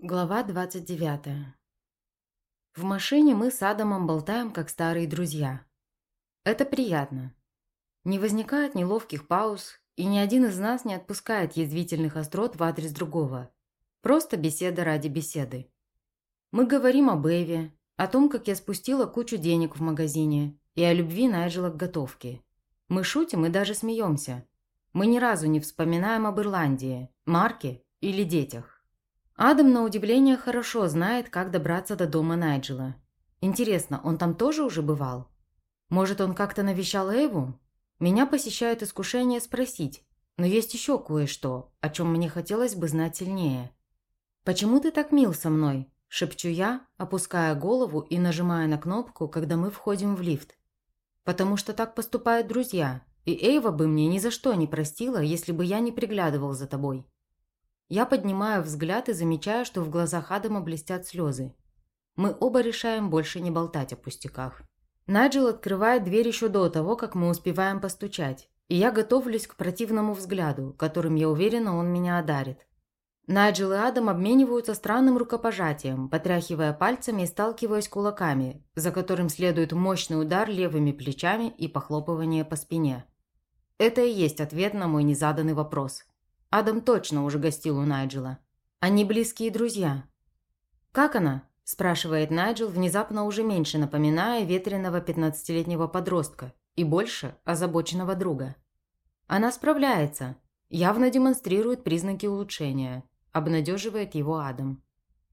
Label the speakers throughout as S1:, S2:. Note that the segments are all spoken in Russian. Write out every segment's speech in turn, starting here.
S1: Глава 29. В машине мы с Адамом болтаем, как старые друзья. Это приятно. Не возникает неловких пауз, и ни один из нас не отпускает язвительных острот в адрес другого. Просто беседа ради беседы. Мы говорим об Эве, о том, как я спустила кучу денег в магазине, и о любви Найджела к готовке. Мы шутим и даже смеемся. Мы ни разу не вспоминаем об Ирландии, Марке или детях. Адам, на удивление, хорошо знает, как добраться до дома Найджела. Интересно, он там тоже уже бывал? Может, он как-то навещал Эйву? Меня посещает искушение спросить, но есть еще кое-что, о чем мне хотелось бы знать сильнее. «Почему ты так мил со мной?» – шепчу я, опуская голову и нажимая на кнопку, когда мы входим в лифт. «Потому что так поступают друзья, и Эйва бы мне ни за что не простила, если бы я не приглядывал за тобой». Я поднимаю взгляд и замечаю, что в глазах Адама блестят слезы. Мы оба решаем больше не болтать о пустяках. Найджел открывает дверь еще до того, как мы успеваем постучать, и я готовлюсь к противному взгляду, которым, я уверена, он меня одарит. Найджел и Адам обмениваются странным рукопожатием, потряхивая пальцами и сталкиваясь кулаками, за которым следует мощный удар левыми плечами и похлопывание по спине. Это и есть ответ на мой незаданный вопрос. Адам точно уже гостил у Найджела. Они близкие друзья. «Как она?» – спрашивает Найджел, внезапно уже меньше напоминая ветреного 15-летнего подростка и больше озабоченного друга. Она справляется, явно демонстрирует признаки улучшения, обнадеживает его Адам.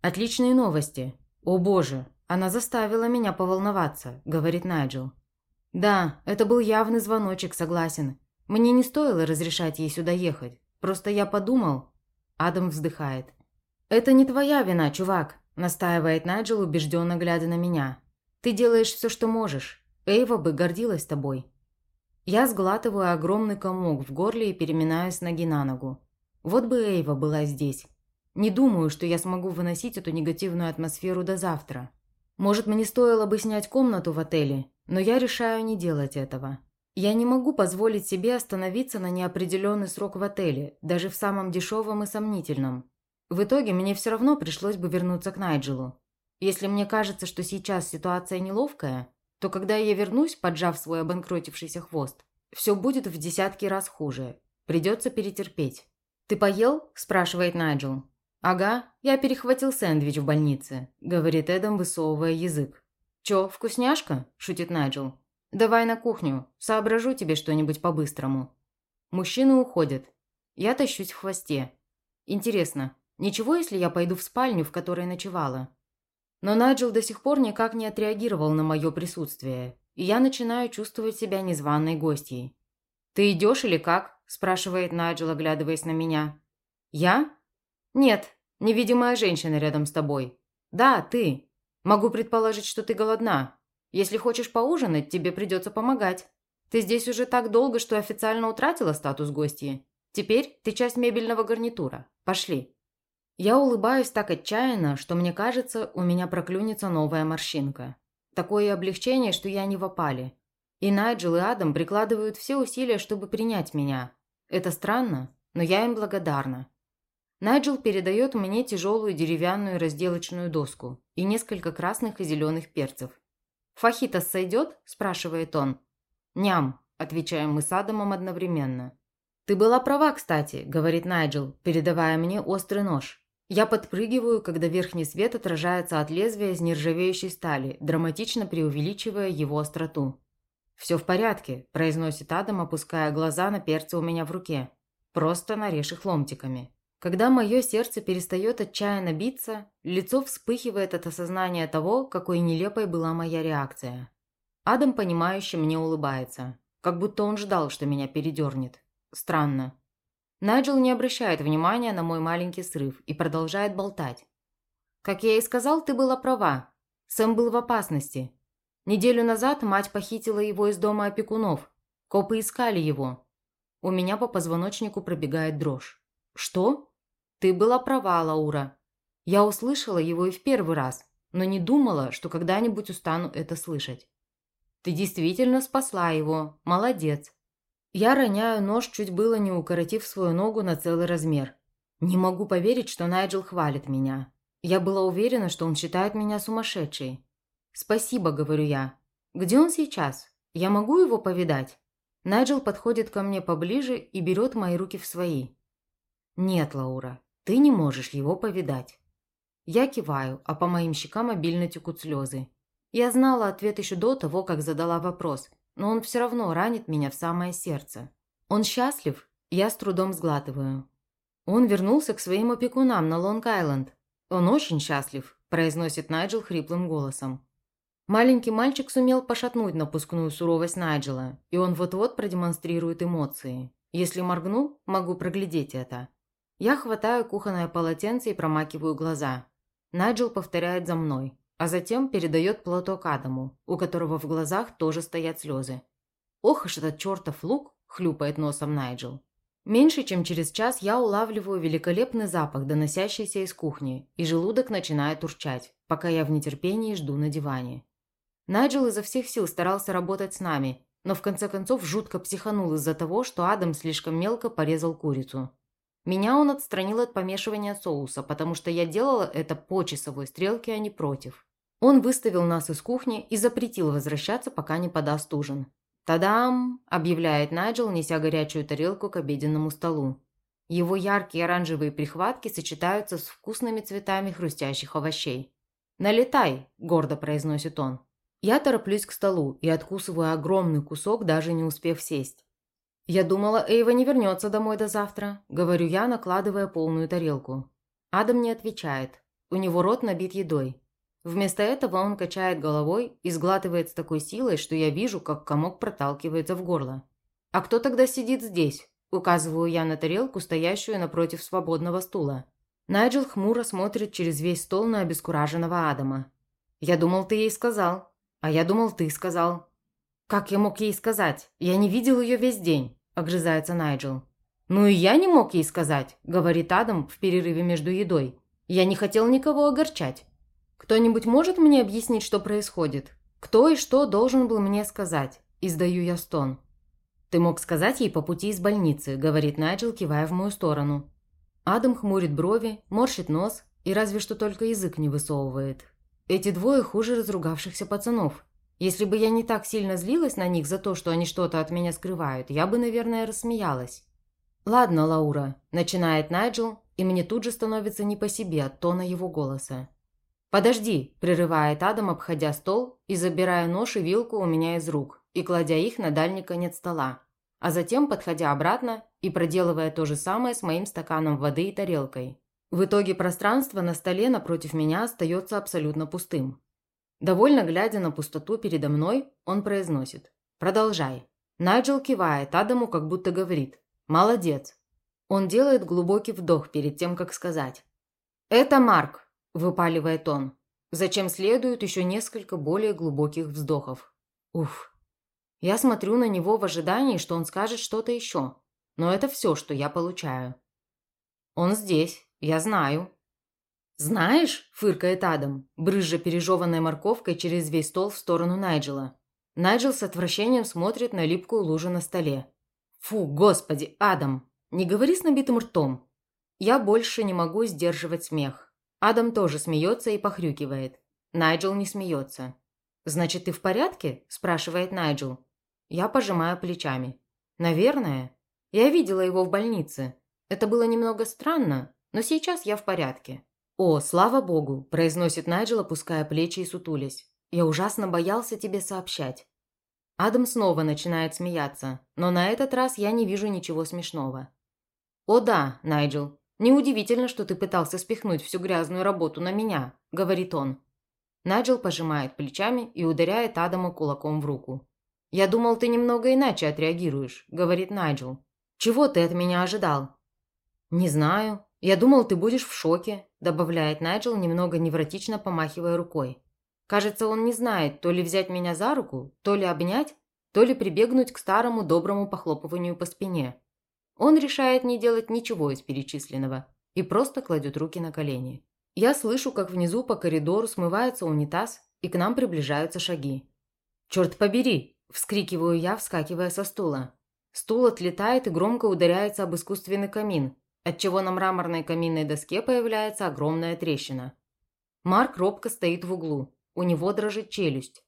S1: «Отличные новости. О боже, она заставила меня поволноваться», – говорит Найджел. «Да, это был явный звоночек, согласен. Мне не стоило разрешать ей сюда ехать. Просто я подумал...» Адам вздыхает. «Это не твоя вина, чувак», – настаивает Найджел, убежденно глядя на меня. «Ты делаешь все, что можешь. Эйва бы гордилась тобой». Я сглатываю огромный комок в горле и переминаюсь ноги на ногу. Вот бы Эйва была здесь. Не думаю, что я смогу выносить эту негативную атмосферу до завтра. Может, мне стоило бы снять комнату в отеле, но я решаю не делать этого. Я не могу позволить себе остановиться на неопределенный срок в отеле, даже в самом дешевом и сомнительном. В итоге мне все равно пришлось бы вернуться к Найджелу. Если мне кажется, что сейчас ситуация неловкая, то когда я вернусь, поджав свой обанкротившийся хвост, все будет в десятки раз хуже. Придется перетерпеть. «Ты поел?» – спрашивает Найджел. «Ага, я перехватил сэндвич в больнице», – говорит Эдам, высовывая язык. «Чё, вкусняшка?» – шутит Найджел. «Давай на кухню, соображу тебе что-нибудь по-быстрому». Мужчины уходят. Я тащусь в хвосте. Интересно, ничего, если я пойду в спальню, в которой ночевала? Но Найджел до сих пор никак не отреагировал на мое присутствие, и я начинаю чувствовать себя незваной гостьей. «Ты идешь или как?» – спрашивает Найджел, оглядываясь на меня. «Я?» «Нет, невидимая женщина рядом с тобой». «Да, ты. Могу предположить, что ты голодна. Если хочешь поужинать, тебе придется помогать. Ты здесь уже так долго, что официально утратила статус гостьи. Теперь ты часть мебельного гарнитура. Пошли». Я улыбаюсь так отчаянно, что мне кажется, у меня проклюнется новая морщинка. Такое облегчение, что я не в опале. И Найджел и Адам прикладывают все усилия, чтобы принять меня. Это странно, но я им благодарна. Найджел передает мне тяжелую деревянную разделочную доску и несколько красных и зеленых перцев. «Фахитос сойдет?» – спрашивает он. «Ням», – отвечаем мы с Адамом одновременно. «Ты была права, кстати», – говорит Найджел, передавая мне острый нож. Я подпрыгиваю, когда верхний свет отражается от лезвия из нержавеющей стали, драматично преувеличивая его остроту. «Все в порядке», – произносит Адам, опуская глаза на перцы у меня в руке. «Просто нарежь их ломтиками». Когда мое сердце перестает отчаянно биться, лицо вспыхивает от осознания того, какой нелепой была моя реакция. Адам, понимающе мне улыбается, как будто он ждал, что меня передернет. Странно. Найджел не обращает внимания на мой маленький срыв и продолжает болтать. «Как я и сказал, ты была права. Сэм был в опасности. Неделю назад мать похитила его из дома опекунов. Копы искали его. У меня по позвоночнику пробегает дрожь. Что?» «Ты была права, Лаура. Я услышала его и в первый раз, но не думала, что когда-нибудь устану это слышать. Ты действительно спасла его. Молодец». Я роняю нож, чуть было не укоротив свою ногу на целый размер. Не могу поверить, что Найджел хвалит меня. Я была уверена, что он считает меня сумасшедшей. «Спасибо», — говорю я. «Где он сейчас? Я могу его повидать?» Найджел подходит ко мне поближе и берет мои руки в свои. «Нет, Лаура, ты не можешь его повидать». Я киваю, а по моим щекам обильно текут слезы. Я знала ответ еще до того, как задала вопрос, но он все равно ранит меня в самое сердце. Он счастлив? Я с трудом сглатываю. Он вернулся к своим опекунам на Лонг-Айленд. Он очень счастлив, произносит Найджел хриплым голосом. Маленький мальчик сумел пошатнуть напускную суровость Найджела, и он вот-вот продемонстрирует эмоции. Если моргну, могу проглядеть это. Я хватаю кухонное полотенце и промакиваю глаза. Найджел повторяет за мной, а затем передает платок Адаму, у которого в глазах тоже стоят слезы. «Ох уж этот чертов лук!» – хлюпает носом Найджел. Меньше чем через час я улавливаю великолепный запах, доносящийся из кухни, и желудок начинает урчать, пока я в нетерпении жду на диване. Найджел изо всех сил старался работать с нами, но в конце концов жутко психанул из-за того, что Адам слишком мелко порезал курицу. Меня он отстранил от помешивания соуса, потому что я делала это по часовой стрелке, а не против. Он выставил нас из кухни и запретил возвращаться, пока не подаст ужин. «Тадам!» – объявляет Найджел, неся горячую тарелку к обеденному столу. Его яркие оранжевые прихватки сочетаются с вкусными цветами хрустящих овощей. «Налетай!» – гордо произносит он. Я тороплюсь к столу и откусываю огромный кусок, даже не успев сесть. «Я думала, Эйва не вернется домой до завтра», – говорю я, накладывая полную тарелку. Адам не отвечает. У него рот набит едой. Вместо этого он качает головой и сглатывает с такой силой, что я вижу, как комок проталкивается в горло. «А кто тогда сидит здесь?» – указываю я на тарелку, стоящую напротив свободного стула. Найджел хмуро смотрит через весь стол на обескураженного Адама. «Я думал, ты ей сказал». «А я думал, ты сказал». «Как я мог ей сказать? Я не видел ее весь день», – огрызается Найджел. «Ну и я не мог ей сказать», – говорит Адам в перерыве между едой. «Я не хотел никого огорчать. Кто-нибудь может мне объяснить, что происходит? Кто и что должен был мне сказать?» Издаю я стон. «Ты мог сказать ей по пути из больницы», – говорит Найджел, кивая в мою сторону. Адам хмурит брови, морщит нос и разве что только язык не высовывает. Эти двое хуже разругавшихся пацанов. Если бы я не так сильно злилась на них за то, что они что-то от меня скрывают, я бы, наверное, рассмеялась. «Ладно, Лаура», – начинает Найджел, и мне тут же становится не по себе от тона его голоса. «Подожди», – прерывает Адам, обходя стол и забирая нож и вилку у меня из рук и кладя их на дальний конец стола, а затем подходя обратно и проделывая то же самое с моим стаканом воды и тарелкой. В итоге пространство на столе напротив меня остается абсолютно пустым. Довольно глядя на пустоту передо мной, он произносит «Продолжай». Найджел кивает Адаму, как будто говорит «Молодец». Он делает глубокий вдох перед тем, как сказать «Это Марк», – выпаливает он. Зачем следует еще несколько более глубоких вздохов. Уф. Я смотрю на него в ожидании, что он скажет что-то еще. Но это все, что я получаю. Он здесь, я знаю. «Знаешь», – фыркает Адам, брызжа пережеванной морковкой через весь стол в сторону Найджела. Найджел с отвращением смотрит на липкую лужу на столе. «Фу, господи, Адам, не говори с набитым ртом». Я больше не могу сдерживать смех. Адам тоже смеется и похрюкивает. Найджел не смеется. «Значит, ты в порядке?» – спрашивает Найджел. Я пожимаю плечами. «Наверное. Я видела его в больнице. Это было немного странно, но сейчас я в порядке». «О, слава богу!» – произносит Найджел, опуская плечи и сутулясь. «Я ужасно боялся тебе сообщать». Адам снова начинает смеяться, но на этот раз я не вижу ничего смешного. «О да, Найджел, неудивительно, что ты пытался спихнуть всю грязную работу на меня», – говорит он. Найджел пожимает плечами и ударяет Адама кулаком в руку. «Я думал, ты немного иначе отреагируешь», – говорит Найджел. «Чего ты от меня ожидал?» «Не знаю. Я думал, ты будешь в шоке добавляет Найджел, немного невротично помахивая рукой. Кажется, он не знает, то ли взять меня за руку, то ли обнять, то ли прибегнуть к старому доброму похлопыванию по спине. Он решает не делать ничего из перечисленного и просто кладет руки на колени. Я слышу, как внизу по коридору смывается унитаз, и к нам приближаются шаги. «Черт побери!» – вскрикиваю я, вскакивая со стула. Стул отлетает и громко ударяется об искусственный камин, отчего на мраморной каминной доске появляется огромная трещина. Марк робко стоит в углу. У него дрожит челюсть.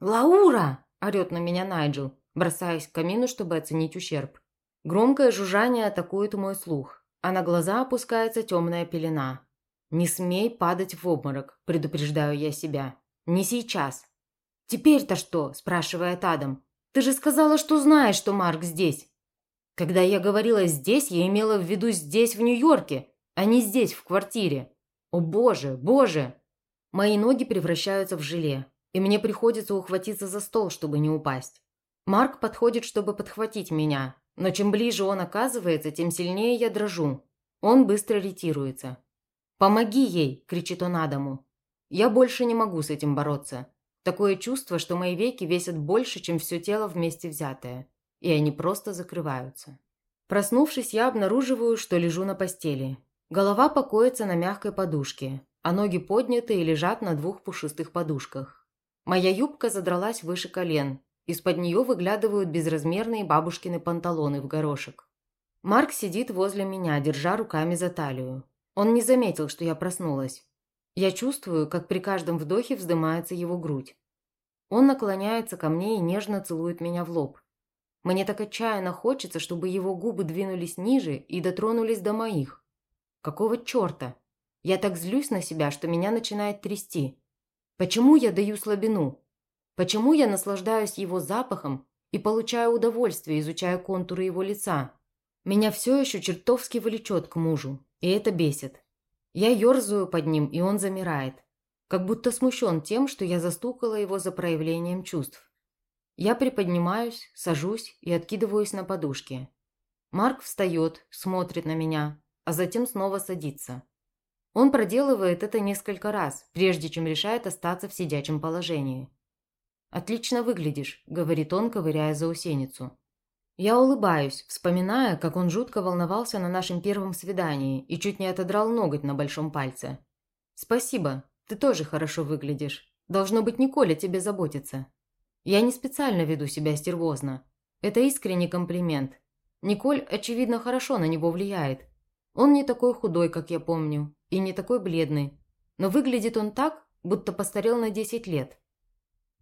S1: «Лаура!» – орет на меня Найджел, бросаясь к камину, чтобы оценить ущерб. Громкое жужжание атакует мой слух, а на глаза опускается темная пелена. «Не смей падать в обморок», – предупреждаю я себя. «Не сейчас». «Теперь-то что?» – спрашивает Адам. «Ты же сказала, что знаешь, что Марк здесь». Когда я говорила «здесь», я имела в виду «здесь, в Нью-Йорке», а не «здесь, в квартире». О боже, боже! Мои ноги превращаются в желе и мне приходится ухватиться за стол, чтобы не упасть. Марк подходит, чтобы подхватить меня, но чем ближе он оказывается, тем сильнее я дрожу. Он быстро ретируется. «Помоги ей!» – кричит он Адаму. Я больше не могу с этим бороться. Такое чувство, что мои веки весят больше, чем все тело вместе взятое. И они просто закрываются. Проснувшись, я обнаруживаю, что лежу на постели. Голова покоится на мягкой подушке, а ноги подняты и лежат на двух пушистых подушках. Моя юбка задралась выше колен. Из-под нее выглядывают безразмерные бабушкины панталоны в горошек. Марк сидит возле меня, держа руками за талию. Он не заметил, что я проснулась. Я чувствую, как при каждом вдохе вздымается его грудь. Он наклоняется ко мне и нежно целует меня в лоб. Мне так отчаянно хочется, чтобы его губы двинулись ниже и дотронулись до моих. Какого черта? Я так злюсь на себя, что меня начинает трясти. Почему я даю слабину? Почему я наслаждаюсь его запахом и получаю удовольствие, изучая контуры его лица? Меня все еще чертовски влечет к мужу, и это бесит. Я ерзаю под ним, и он замирает, как будто смущен тем, что я застукала его за проявлением чувств. Я приподнимаюсь, сажусь и откидываюсь на подушке. Марк встает, смотрит на меня, а затем снова садится. Он проделывает это несколько раз, прежде чем решает остаться в сидячем положении. «Отлично выглядишь», – говорит он, ковыряя заусеницу. Я улыбаюсь, вспоминая, как он жутко волновался на нашем первом свидании и чуть не отодрал ноготь на большом пальце. «Спасибо, ты тоже хорошо выглядишь. Должно быть, Николя тебе заботится». Я не специально веду себя стервозно. Это искренний комплимент. Николь, очевидно, хорошо на него влияет. Он не такой худой, как я помню, и не такой бледный. Но выглядит он так, будто постарел на 10 лет.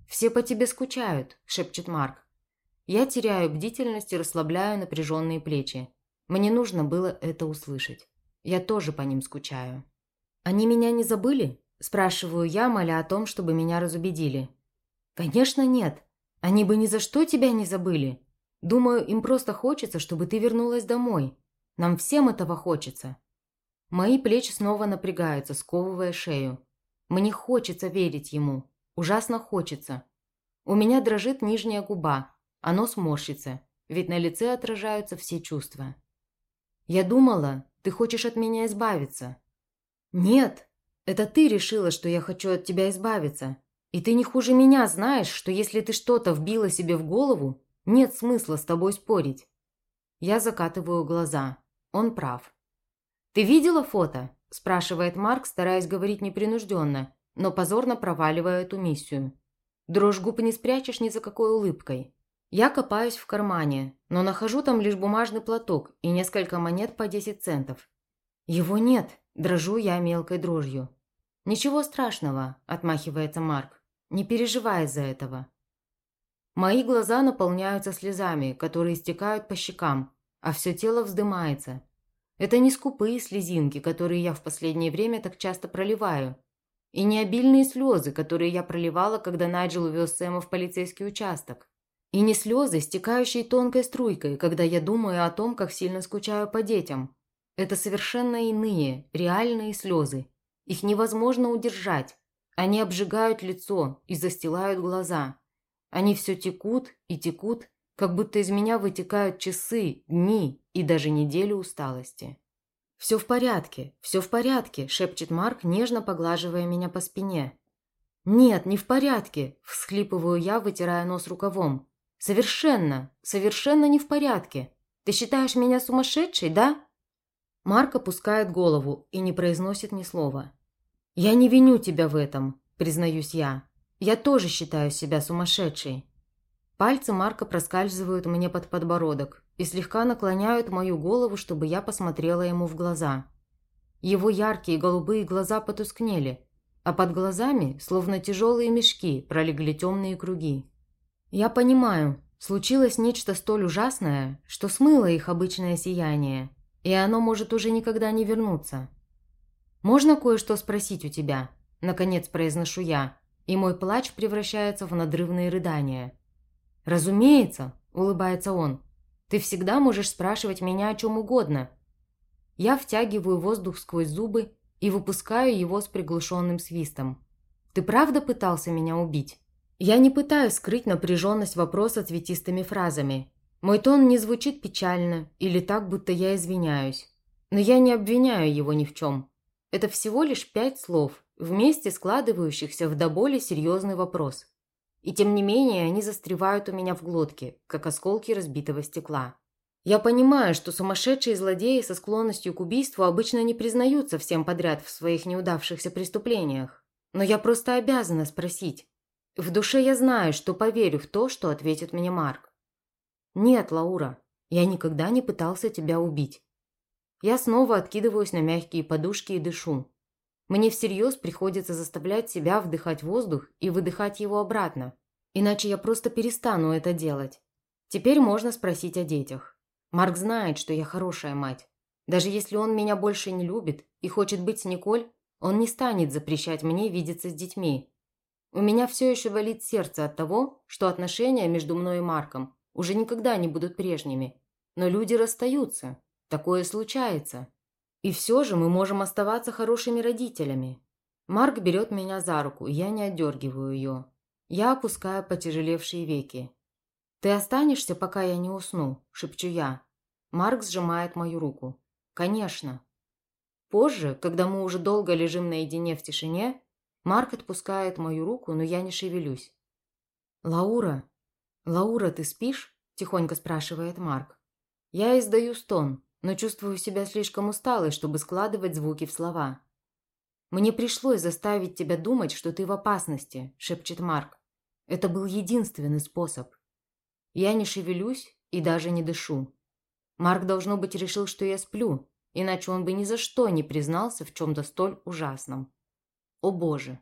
S1: «Все по тебе скучают», – шепчет Марк. Я теряю бдительность и расслабляю напряженные плечи. Мне нужно было это услышать. Я тоже по ним скучаю. «Они меня не забыли?» – спрашиваю я, моля о том, чтобы меня разубедили. «Конечно нет. Они бы ни за что тебя не забыли. Думаю, им просто хочется, чтобы ты вернулась домой. Нам всем этого хочется. Мои плечи снова напрягаются, сковывая шею. Мне хочется верить ему. Ужасно хочется. У меня дрожит нижняя губа, а нос морщится, ведь на лице отражаются все чувства. Я думала, ты хочешь от меня избавиться. Нет, это ты решила, что я хочу от тебя избавиться. И ты не хуже меня знаешь, что если ты что-то вбила себе в голову, нет смысла с тобой спорить. Я закатываю глаза. Он прав. «Ты видела фото?» – спрашивает Марк, стараясь говорить непринужденно, но позорно проваливая эту миссию. Дрожь губ не спрячешь ни за какой улыбкой. Я копаюсь в кармане, но нахожу там лишь бумажный платок и несколько монет по 10 центов. Его нет, дрожу я мелкой дрожью. «Ничего страшного», – отмахивается Марк. «Не переживай из-за этого». Мои глаза наполняются слезами, которые стекают по щекам, а все тело вздымается – это не скупые слезинки, которые я в последнее время так часто проливаю. И не обильные слезы, которые я проливала, когда Найджел увез Сэма в полицейский участок. И не слезы, стекающие тонкой струйкой, когда я думаю о том, как сильно скучаю по детям. Это совершенно иные, реальные слезы. Их невозможно удержать. Они обжигают лицо и застилают глаза. Они все текут и текут, как будто из меня вытекают часы, дни и даже недели усталости. «Все в порядке, все в порядке», – шепчет Марк, нежно поглаживая меня по спине. «Нет, не в порядке», – всхлипываю я, вытирая нос рукавом. «Совершенно, совершенно не в порядке. Ты считаешь меня сумасшедшей, да?» Марк опускает голову и не произносит ни слова. «Я не виню тебя в этом», – признаюсь я. «Я тоже считаю себя сумасшедшей». Пальцы Марка проскальзывают мне под подбородок и слегка наклоняют мою голову, чтобы я посмотрела ему в глаза. Его яркие голубые глаза потускнели. а под глазами, словно тяжелые мешки, пролегли темные круги. Я понимаю, случилось нечто столь ужасное, что смыло их обычное сияние, и оно может уже никогда не вернуться. «Можно кое-что спросить у тебя?» – наконец произношу я, и мой плач превращается в надрывные рыдания. «Разумеется», – улыбается он, – «ты всегда можешь спрашивать меня о чем угодно». Я втягиваю воздух сквозь зубы и выпускаю его с приглушенным свистом. «Ты правда пытался меня убить?» Я не пытаюсь скрыть напряженность вопроса цветистыми фразами. Мой тон не звучит печально или так, будто я извиняюсь. Но я не обвиняю его ни в чем. Это всего лишь пять слов, вместе складывающихся в до боли серьезный вопрос. И тем не менее они застревают у меня в глотке, как осколки разбитого стекла. Я понимаю, что сумасшедшие злодеи со склонностью к убийству обычно не признаются всем подряд в своих неудавшихся преступлениях. Но я просто обязана спросить. В душе я знаю, что поверю в то, что ответит мне Марк. «Нет, Лаура, я никогда не пытался тебя убить». Я снова откидываюсь на мягкие подушки и дышу. Мне всерьез приходится заставлять себя вдыхать воздух и выдыхать его обратно, иначе я просто перестану это делать. Теперь можно спросить о детях. Марк знает, что я хорошая мать. Даже если он меня больше не любит и хочет быть с Николь, он не станет запрещать мне видеться с детьми. У меня все еще болит сердце от того, что отношения между мной и Марком уже никогда не будут прежними. Но люди расстаются. Такое случается. И все же мы можем оставаться хорошими родителями. Марк берет меня за руку, я не отдергиваю ее. Я опускаю потяжелевшие веки. «Ты останешься, пока я не усну?» – шепчу я. Марк сжимает мою руку. «Конечно». Позже, когда мы уже долго лежим наедине в тишине, Марк отпускает мою руку, но я не шевелюсь. «Лаура? Лаура, ты спишь?» – тихонько спрашивает Марк. Я издаю стон, но чувствую себя слишком усталой, чтобы складывать звуки в слова. «Мне пришлось заставить тебя думать, что ты в опасности», – шепчет Марк. «Это был единственный способ». Я не шевелюсь и даже не дышу. Марк, должно быть, решил, что я сплю, иначе он бы ни за что не признался в чем-то столь ужасном. О боже,